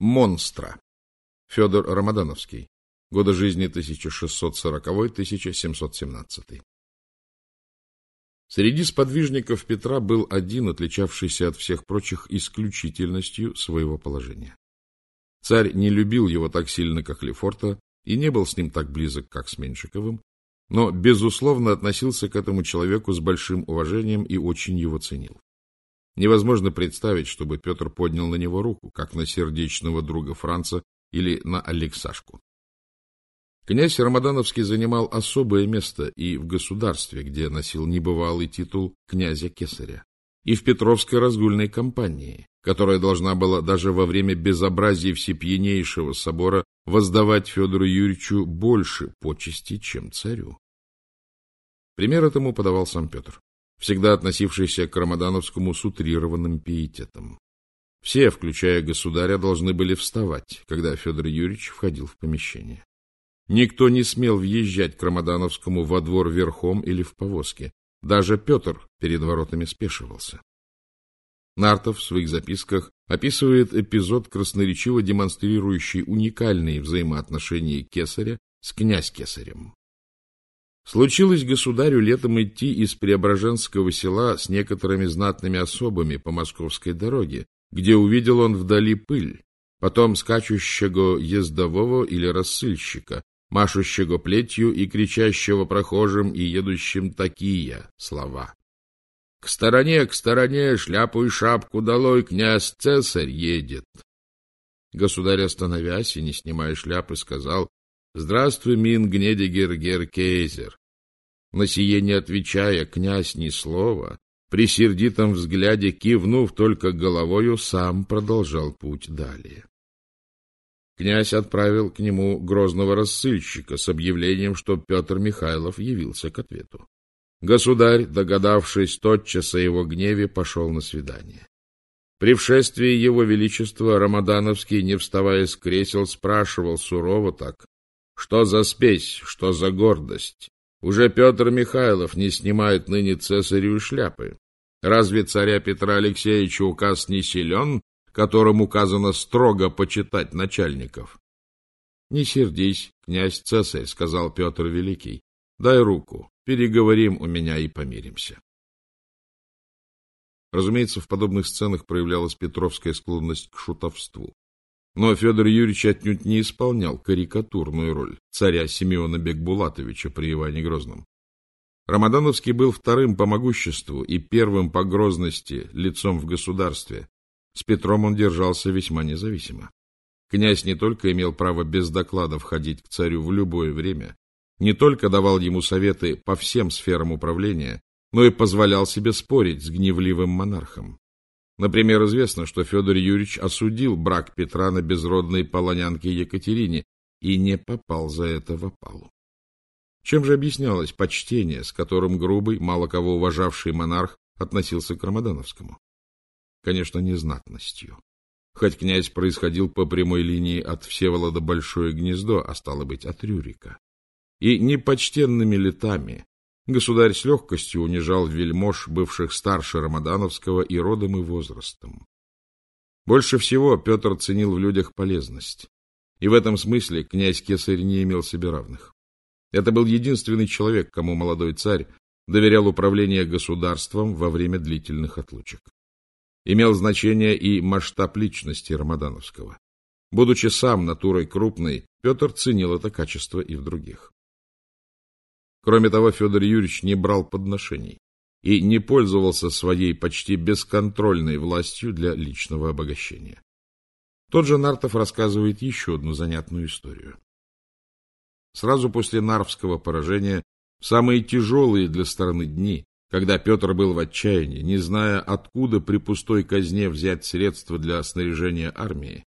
Монстра. Федор Рамадановский. Годы жизни 1640-1717. Среди сподвижников Петра был один, отличавшийся от всех прочих исключительностью своего положения. Царь не любил его так сильно, как Лефорта, и не был с ним так близок, как с Меньшиковым, но, безусловно, относился к этому человеку с большим уважением и очень его ценил. Невозможно представить, чтобы Петр поднял на него руку, как на сердечного друга Франца или на Алексашку. Князь Рамадановский занимал особое место и в государстве, где носил небывалый титул князя Кесаря, и в Петровской разгульной кампании, которая должна была даже во время безобразий всепьянейшего собора воздавать Федору Юрьевичу больше почести, чем царю. Пример этому подавал сам Петр, всегда относившийся к Рамадановскому с утрированным пиететом. Все, включая государя, должны были вставать, когда Федор Юрьевич входил в помещение. Никто не смел въезжать к Рамадановскому во двор верхом или в повозке. Даже Петр перед воротами спешивался. Нартов в своих записках описывает эпизод, красноречиво демонстрирующий уникальные взаимоотношения кесаря с князь Кесарем. Случилось государю летом идти из Преображенского села с некоторыми знатными особами по московской дороге, где увидел он вдали пыль, потом скачущего ездового или рассыльщика, машущего плетью и кричащего прохожим и едущим такие слова. К стороне, к стороне, шляпу и шапку долой, князь Цесарь едет. Государь, остановясь и не снимая шляпы, сказал, «Здравствуй, мин Гнедигер Геркейзер». На сие не отвечая, князь ни слова, при сердитом взгляде, кивнув только головою, сам продолжал путь далее. Князь отправил к нему грозного рассыльщика с объявлением, что Петр Михайлов явился к ответу. Государь, догадавшись тотчас о его гневе, пошел на свидание. При вшествии его величества Рамадановский, не вставая с кресел, спрашивал сурово так, что за спесь, что за гордость? Уже Петр Михайлов не снимает ныне цесарю шляпы. Разве царя Петра Алексеевича указ не силен, которым указано строго почитать начальников? — Не сердись, князь цесарь, — сказал Петр Великий. — Дай руку. Переговорим у меня и помиримся. Разумеется, в подобных сценах проявлялась петровская склонность к шутовству. Но Федор Юрьевич отнюдь не исполнял карикатурную роль царя Симеона Бекбулатовича при Иване Грозном. Рамадановский был вторым по могуществу и первым по грозности лицом в государстве. С Петром он держался весьма независимо. Князь не только имел право без доклада входить к царю в любое время, не только давал ему советы по всем сферам управления, но и позволял себе спорить с гневливым монархом. Например, известно, что Федор Юрьевич осудил брак Петра на безродной полонянке Екатерине и не попал за это в опалу. Чем же объяснялось почтение, с которым грубый, мало кого уважавший монарх относился к Рамадановскому? Конечно, незнатностью. Хоть князь происходил по прямой линии от Всеволода Большое Гнездо, а стало быть, от Рюрика и непочтенными летами государь с легкостью унижал вельмож, бывших старше Рамадановского и родом и возрастом. Больше всего Петр ценил в людях полезность, и в этом смысле князь Кесарь не имел себе равных. Это был единственный человек, кому молодой царь доверял управление государством во время длительных отлучек. Имел значение и масштаб личности Рамадановского. Будучи сам натурой крупной, Петр ценил это качество и в других. Кроме того, Федор Юрьевич не брал подношений и не пользовался своей почти бесконтрольной властью для личного обогащения. Тот же Нартов рассказывает еще одну занятную историю. Сразу после Нарвского поражения, в самые тяжелые для страны дни, когда Петр был в отчаянии, не зная, откуда при пустой казне взять средства для снаряжения армии,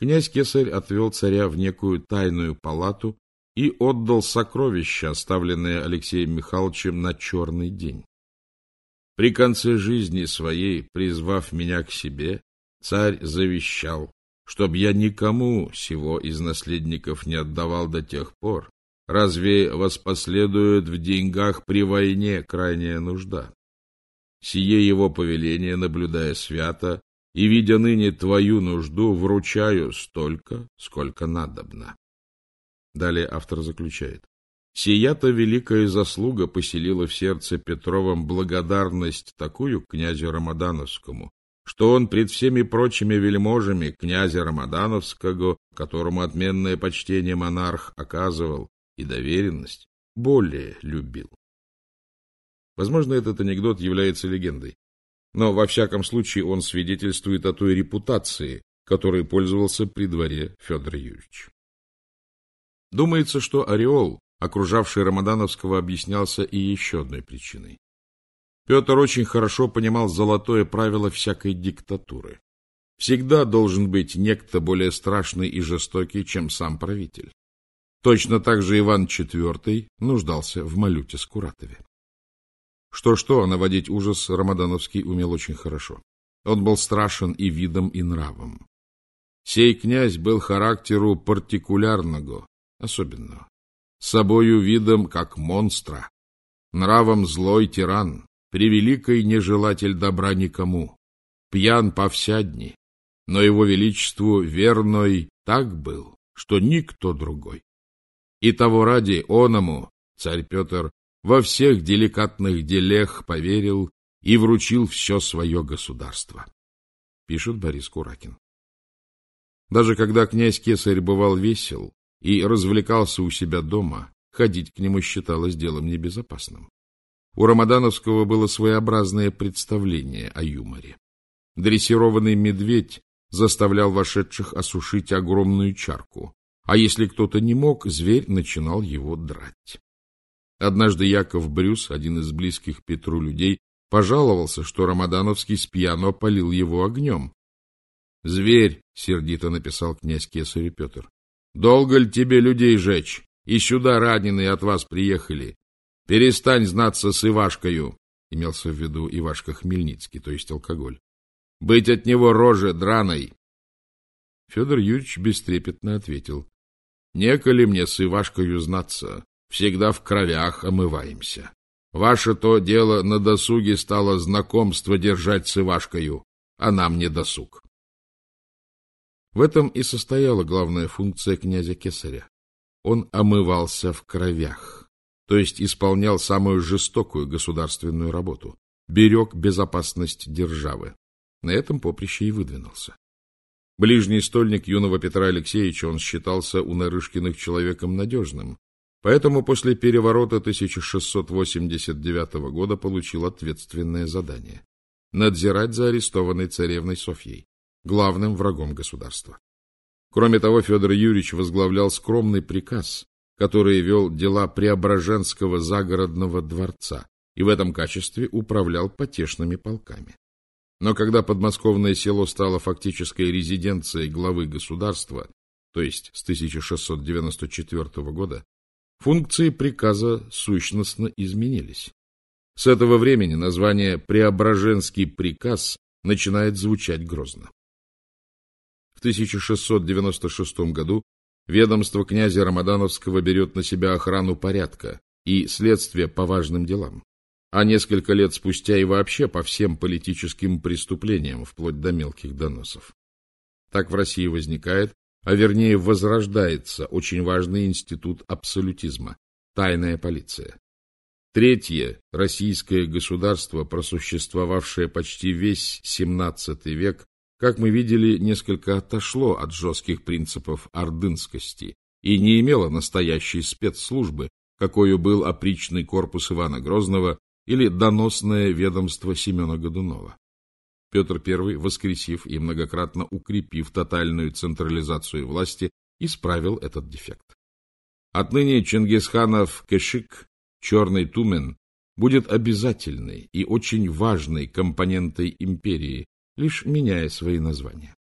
князь Кесарь отвел царя в некую тайную палату и отдал сокровища, оставленные Алексеем Михайловичем на черный день. При конце жизни своей, призвав меня к себе, царь завещал, чтоб я никому сего из наследников не отдавал до тех пор, разве воспоследует в деньгах при войне крайняя нужда. Сие его повеление, наблюдая свято, и, видя ныне твою нужду, вручаю столько, сколько надобно. Далее автор заключает. Сия-то великая заслуга поселила в сердце Петровом благодарность такую князю Рамадановскому, что он пред всеми прочими вельможами князя Рамадановского, которому отменное почтение монарх оказывал, и доверенность, более любил. Возможно, этот анекдот является легендой, но во всяком случае он свидетельствует о той репутации, которой пользовался при дворе Федор Юрьевич. Думается, что ореол, окружавший Рамадановского, объяснялся и еще одной причиной. Петр очень хорошо понимал золотое правило всякой диктатуры. Всегда должен быть некто более страшный и жестокий, чем сам правитель. Точно так же Иван IV нуждался в Малюте Скуратове. Что-что, а наводить ужас Рамадановский умел очень хорошо. Он был страшен и видом, и нравом. Сей князь был характеру партикулярного, особенного. Собою видом, как монстра. Нравом злой тиран, превеликой нежелатель добра никому. Пьян повсядни, но его величеству верной так был, что никто другой. И того ради оному царь Петр во всех деликатных делех поверил и вручил все свое государство. Пишет Борис Куракин. Даже когда князь Кесарь бывал весел и развлекался у себя дома, ходить к нему считалось делом небезопасным. У Рамадановского было своеобразное представление о юморе. Дрессированный медведь заставлял вошедших осушить огромную чарку, а если кто-то не мог, зверь начинал его драть. Однажды Яков Брюс, один из близких Петру людей, пожаловался, что Рамадановский с пьяно опалил его огнем. — Зверь, — сердито написал князь Кесарю Петр, — долго ли тебе людей жечь? И сюда раненые от вас приехали. Перестань знаться с Ивашкою, — имелся в виду Ивашка Хмельницкий, то есть алкоголь. — Быть от него роже драной. Федор Юрьевич бестрепетно ответил. Неколи мне с Ивашкою знаться, всегда в кровях омываемся. Ваше то дело на досуге стало знакомство держать с Ивашкою, а нам не досуг. В этом и состояла главная функция князя Кесаря. Он омывался в кровях, то есть исполнял самую жестокую государственную работу, берег безопасность державы. На этом поприще и выдвинулся. Ближний стольник юного Петра Алексеевича он считался у Нарышкиных человеком надежным, поэтому после переворота 1689 года получил ответственное задание – надзирать за арестованной царевной Софьей, главным врагом государства. Кроме того, Федор Юрьевич возглавлял скромный приказ, который вел дела Преображенского загородного дворца и в этом качестве управлял потешными полками. Но когда подмосковное село стало фактической резиденцией главы государства, то есть с 1694 года, функции приказа сущностно изменились. С этого времени название «Преображенский приказ» начинает звучать грозно. В 1696 году ведомство князя Рамадановского берет на себя охрану порядка и следствие по важным делам а несколько лет спустя и вообще по всем политическим преступлениям, вплоть до мелких доносов. Так в России возникает, а вернее возрождается очень важный институт абсолютизма – тайная полиция. Третье – российское государство, просуществовавшее почти весь XVII век, как мы видели, несколько отошло от жестких принципов ордынскости и не имело настоящей спецслужбы, какой был опричный корпус Ивана Грозного или доносное ведомство Семена Годунова. Петр I, воскресив и многократно укрепив тотальную централизацию власти, исправил этот дефект. Отныне Чингисханов Кешик, Черный Тумен, будет обязательной и очень важной компонентой империи, лишь меняя свои названия.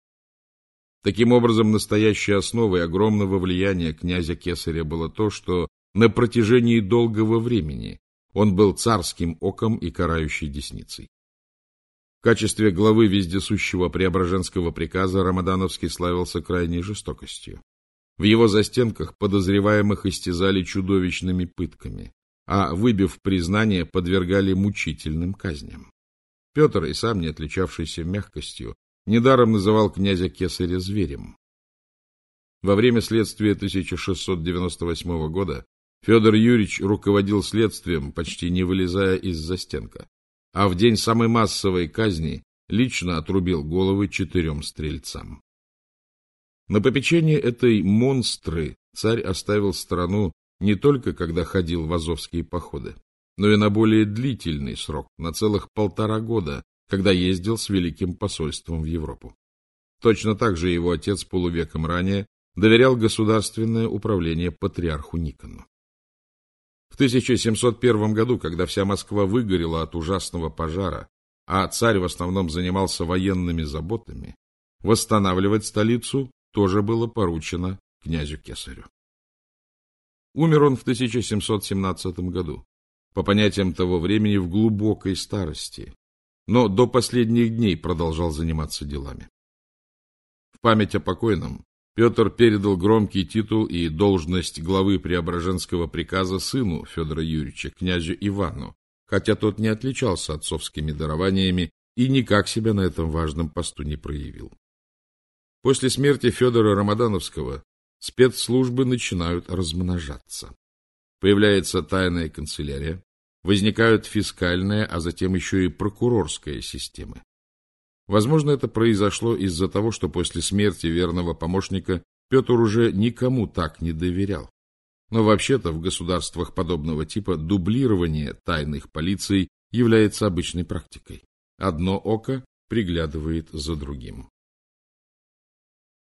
Таким образом, настоящей основой огромного влияния князя Кесаря было то, что на протяжении долгого времени он был царским оком и карающей десницей. В качестве главы вездесущего Преображенского приказа Рамадановский славился крайней жестокостью. В его застенках подозреваемых истязали чудовищными пытками, а, выбив признание, подвергали мучительным казням. Петр, и сам не отличавшийся мягкостью, недаром называл князя Кесаря зверем. Во время следствия 1698 года Федор Юрьевич руководил следствием, почти не вылезая из застенка, а в день самой массовой казни лично отрубил головы четырем стрельцам. На попечение этой монстры царь оставил страну не только когда ходил в азовские походы, но и на более длительный срок, на целых полтора года, когда ездил с Великим посольством в Европу. Точно так же его отец полувеком ранее доверял государственное управление патриарху Никону. В 1701 году, когда вся Москва выгорела от ужасного пожара, а царь в основном занимался военными заботами, восстанавливать столицу тоже было поручено князю Кесарю. Умер он в 1717 году, по понятиям того времени в глубокой старости, но до последних дней продолжал заниматься делами. В память о покойном Петр передал громкий титул и должность главы Преображенского приказа сыну Федора Юрьевича, князю Ивану, хотя тот не отличался отцовскими дарованиями и никак себя на этом важном посту не проявил. После смерти Федора Рамадановского спецслужбы начинают размножаться. Появляется тайная канцелярия, возникают фискальная, а затем еще и прокурорская системы. Возможно, это произошло из-за того, что после смерти верного помощника Петр уже никому так не доверял. Но вообще-то в государствах подобного типа дублирование тайных полиций является обычной практикой. Одно око приглядывает за другим.